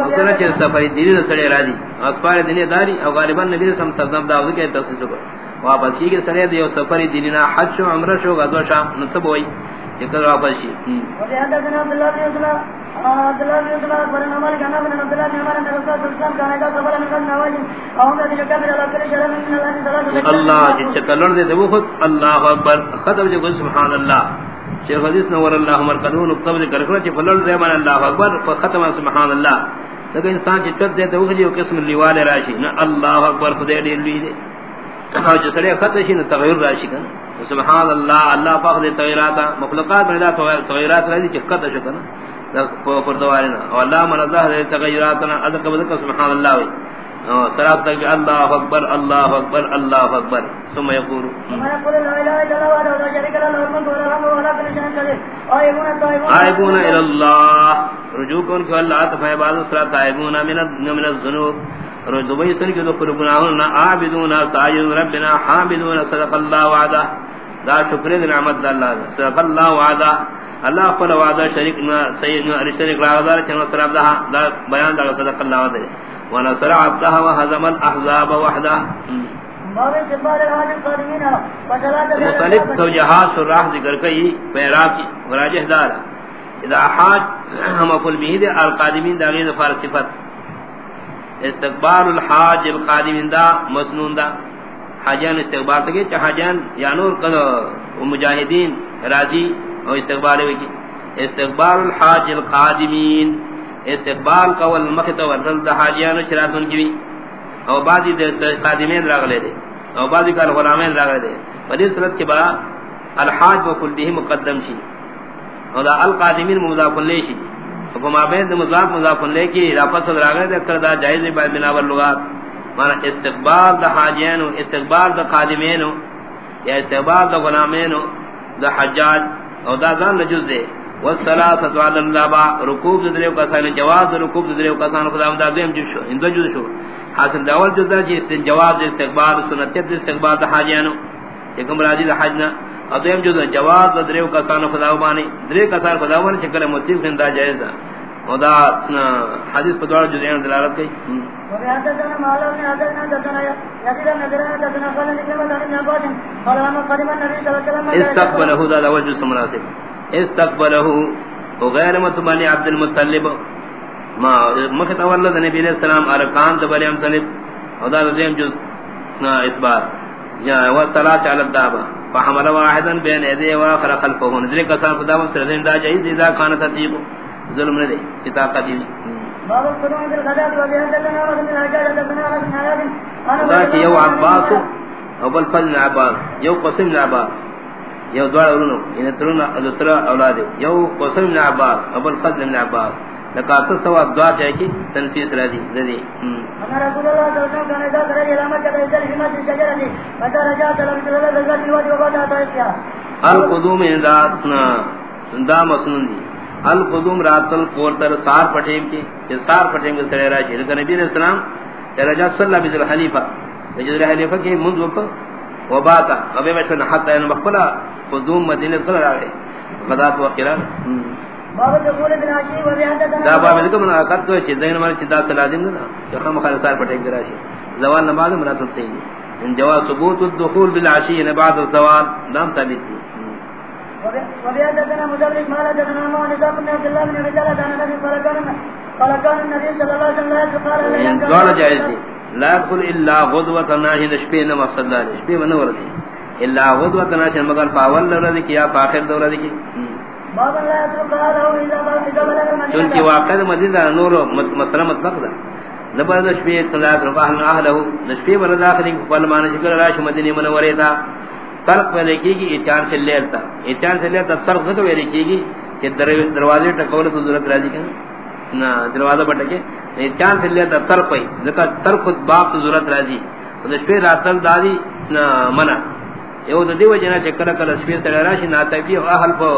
مکنا چه سفری دیری دا سڑے را دی. اسپار دنیا داری او غالبا نبی سم صدم داوز کے تخصیص کو واپس کی کے سڑے دیو سفری دیری نا حج شو، عمرہ شو غزو شام نصب ہوئی. ذکر واپس شی. اللہ جس چکلن دے وہ خود اللہ اکبر. ختم جو سبحان اللہ. شیخ حدیث نور اللہ عمر قانون اکتب ذکر کرو فلل زیمان اللہ اکبر فختم سبحان اللہ. لیکن انسان چی چت دیتا وقت جو قسم لیوال راشی. نا اللہ اکبر خدای دیر لی دے اور جو سڑے ختم شی نا تغیر راشی کن. سبحان اللہ اللہ پاک دے تغیراتا. مخلوقات میں دا تغیرات راشی چی قد شکن پر فردوارنا اور اللہ من اللہ دے تغیراتنا ادھر کبھر سبحان اللہ ہوئی سرات تک اللہ اکبر اللہ اکبر اللہ اکبر۔ ثم يقول آئبون الى اللہ رجوع کن کہ اللہ تفاہ بعض سرات آئبون من الزنوب رجوعی سن کے دخل گناہون آبدون ساجد ربنا حامدون صدق اللہ وعدہ۔ دا شکر نعمت اللہ صدق اللہ وعدہ۔ اللہ وعدہ رشتنک راغدار چنو سراب دا بیان دا صدق اللہ وعدہ ونصر عبدها وهزم الاحزاب وحده. مختلف توجہات سراح ذکر کئی پیراب کی وراجہ دار اذا حاج ہم افل بہید القادمین دا غیر فار صفت. استقبال الحاج القادمین دا مسنون دا. حاجان استقبال تکے چا حاجان یا نور قدر مجاہدین راضی اور استقبال ہوئی استقبال الحاج القادمین. استقبال قول مخت ورزل دا حاجیان شراتون کی او بعضی قادمین راغلے دے او بعضی کال غلامین راغلے دے ولی صورت کے بعد الحاج و کلدہ مقدم شی او دا القادمین مضافن لے شی حکم آبین دا مضاف مضافن لے کی راپس راغلے دے اکر دا جائز باید بناور لغات. مانا استقبال دا حاجیان استقبال دا قادمین یا استقبال دا غلامین دا حجاج. او دا زان لجز دے والثلاثه على اللبا ركوب ذریو کسان جواز رکوب ذریو کسان خدا دا دیم جو شو اند جو شو. حاصل داول جو دا جی است جواز استقبال سنت استقبال حاجانو ایکم راضی حجنا ادم جو جواز ذریو کسان خدا بانی ذری کسان خدا بانی چکل متیف خندا جائز خدا حدیث پر جو دین دلالت کی استقبله ذا وجه سمراسب استقبله. وغير متبني عبد المطلب ما مخت اولد نبی علیہ السلام ارکان دبلی امطلب ودا رضیم جز اثبات یا والصلاة على الدابة فحمل واحدا بين يديه واخر خلفه نزل قصان قدام سرزين دا جائز اذا كان تطيق ظلم ندے کتاب قدیم. باب القدوم بالغداة وبيهدتنا وغن الحجاج دتنا وغن حيات ذاك يو عباس او بالفضل عباس. يو قسم عباس. یو دوڑ ورنو ان ترنا ادترا اولاد. یو قسم بن عباس ابو الفضل بن عباس. لقات سوا دعا چاہے کہ تنسیس راضی ذی انا رسول اللہ صلی اللہ علیہ وسلم نے ذکر ہے علامت کا ذکر ہے مت شجر نے متا رجا صلی اللہ علیہ وسلم نے وجہ بتا تھا کیا القدوم ذاتنا دا مسنون دی القدوم راتل پور تر سار پٹھیم کی یہ سار پٹھیم کے سڑے لیکن نبی علیہ السلام رجا صلی اللہ علیہ وسلم حنیفہ جذر حنیفہ کے منذ وقت وباتا ابے میں شن حتا ان مقبلہ قدوم مدینہ کل رہے غدات و باب دخول ابن عشی و بهذا دا باب کو مناقض کو چیزیں ہمارے چدا لازم نہ کہ ہم خالصار پٹے گراشی زوال نماز مراتب سے ان جواز ثبوت الدخول بالعشی نے بعد الزوال نام ثابت تھی وبيادتنا مدرج ما لا تدنا ما نزاق من عبد الله بن نبي فلكان فلكان النبي صلى الله عليه وسلم قال قال جائز لا يدخل الا غدوه ناهي نشبه نما صلى الله نور دي الا غدوه ناهي مگر فاول لرد کی یا اخر دور دی چونکہ واقع مدینہ نور مسلم مطلق دا. نبرد شبی اطلاعات رفاہن اہلہو نشبی برد آخری فلمان شکر راش مدینہ منوری دا ترق پہ لکھی گی اتیان سے لیر تا. اتیان سے لیر تا ترق نتو پہ لکھی گی کہ دروازے ٹکول تو ضرورت راجی کرنا دروازہ بٹکے. اتیان سے لیر تا ترق پہ ذکر ترق باپ تو ضرورت راجی نشبی راتل دادی منع. یو د دیو جنا چکر کله سپی سره راشي ناتفی او اهل په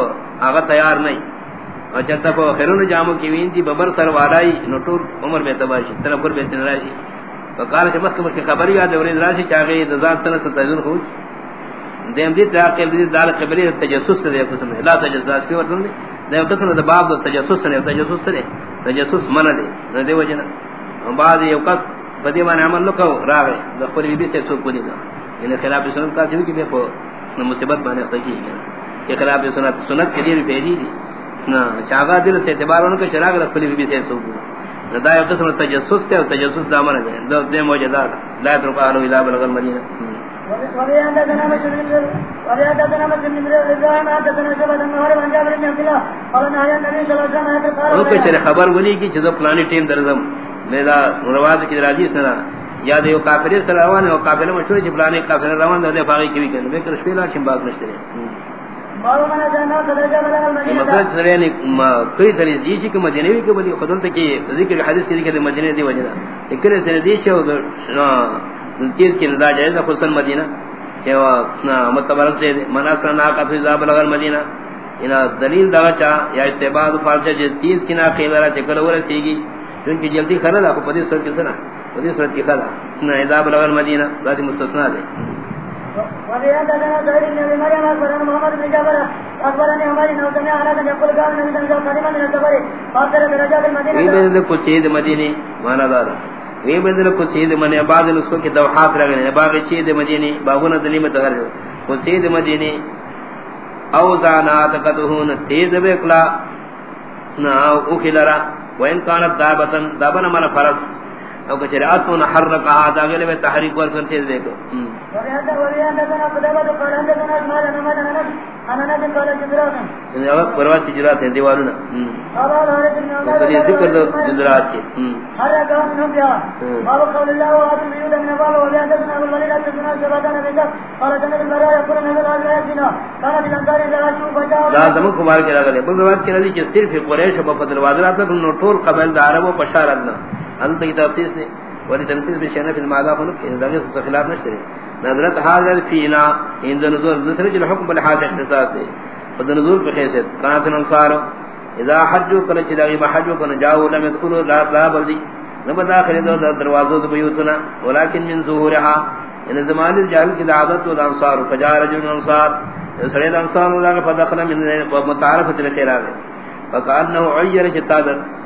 هغه تیار نه او چتا په خیرون جامو کې وین دي ببر سر والای نو ټول عمر به تباشي تر پر به تن راشي. تو قال چې مخکې مخکې خبري یاد اورید راشي چاغه د ځان سره تدین خو دیم دې دا کې دې دال قبلي تجسس دې قسم لا تجسس کې ورته دے قسم دے باب دے تجسس نے تجسس نے تجسس من دے نہ دے وجنا بعد یہ کس بدی من عمل لو کو راوے دے خپل بی سے تو کوی دا ان خلاف سنت کا کہ بے کو مصیبت بنے سکی ہے کہ خلاف سنت سنت کے لیے پیری دی. نہ چاغا دل سے اعتبار ان کو چراغ خپل بی سے تو دا یہ قسم تجسس تے تجسس دا من دے دے موجودہ لا ترقالو الى بلغ المدینہ. خبر بولی کی چیزوں پلانی ٹیم درزم. میرا رواز کی راضی سنا. یا دیو کافر سره روان او کافر مشهور چې پلانې کافر روان دی باغی کی کنه به کر شپیلا چې باغ نشته مالو منا جنا درجه بلا المدینه مطلب سره نه کوئی طریق دی چې مدینه وی کې بلی خدای ته کې ذکر حدیث کې کې مدینه دی دا ذکر سره دی چې چیز کی ندا جائز خصوصا مدینہ کہ متبرک دے مناسب نہ کا تو بلغ المدینہ ان دلیل دا چا یا استعباد فارچ جس چیز کی نہ خیرا چکل ور سیگی کیونکہ جلدی خرا کو پدی سر کس نہ پدی سر کی خرا نہ اذا بلغ المدینہ ذات مستثنا دے کچھ مدینے مانا دارا وی بدل کو سید من بعد نسو کی دوحات رگنے باغ چید مدینی باغون دلیمہ تغر کو سید مدینی او زانات قدہون تیز بکلا نا او کلرا وین کانت دابتن دابن من فرس او کچھر اسمون حرکا آتا گلے میں تحریک دیکھو انانا دن قول جزرات ہیں اگر پروات جزرات ہیں دیوارونا کدی ذکر دو جزرات کے ہر اگام نبیا بابا قول اللہ و آتم بیود من بابا وریادہ دنا ابو الولیل دنا شبادان بیتا قال جنب المرا یقول نبی اللہ علیہ سینا کانا بلنکاری لغاشو بچاو دا زمان کمار کے لگلے بل روایت کے لیے کہ صرف قریش و بفت الوادرات نو طول قبل دا عرب و پشارتنا حضرت کی تفسیر سے، ولی تنسیز بشینہ فی المعادہ خلق ان دنگی سے خلاف نشترے نظرت حاضر فینا، ان نزول دوسرے جل حکم بل بلحاظ اختصاص دے فد نزول پر خیصت کانت انصار اذا حجو کلچ لغی محجو کن، جاؤ لم يدخلوا لا لا بلدی۔ نبا داخل دو دروازو دو بیوتنا، ولیکن من ظہورها ان زمان الجاہل کی دعادت و دانصار فجا رجل انصار سڑے دانصار اللہ فدخل من متعارفت الخلاف فکانه عیر جتادت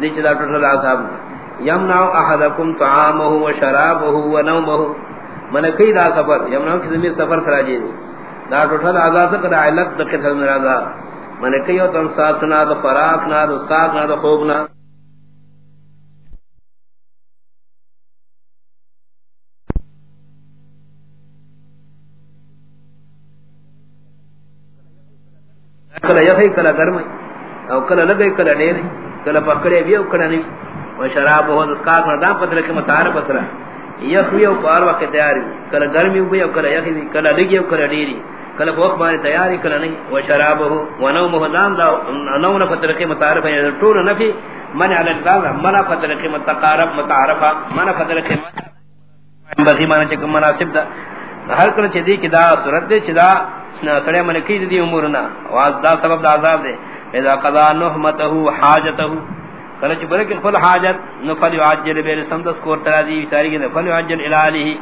دیچ دا ٹوٹل عذاب یمنع احدکم طعامه و شرابه و نومه. من کئی دا سفر یمنع کسی میں سفر تراجی دی دا ٹوٹل عذاب تک دا علت دا قتل من عذاب من کئی و تنساسنا دا فراقنا دا سقاقنا دا خوبنا کلا یخی کلا گرمی او کلا لگئی کلا ڈیر کلا پکڑے بھی او کلا و شراب ہو دسکاک میں دام پتر کے متعارف پتر یخوی او پار وقت تیاری کلا گرمی بھی او کلا یخی بھی کلا لگی او کلا ڈیری کلا بوخ بانی تیاری کلا نہیں و شراب ہو و نو مہدام دا نو نفتر کے متعارف ہے طول نفی من علی اللہ منا فتر کے متقارب متعارفا منا فتر کے بغی مانا چکم مناسب دا ہر کل چیدی کی دا صورت دے چدا سڑے من کی دی امورنا واز دا سبب دا عذاب دے۔ اذا قضا نحمته حاجته۔ کلچ برک خپل حاجت نفل يعجل بیر سمدس کور ترازی، ساری کے نفل يعجل الہ علیہ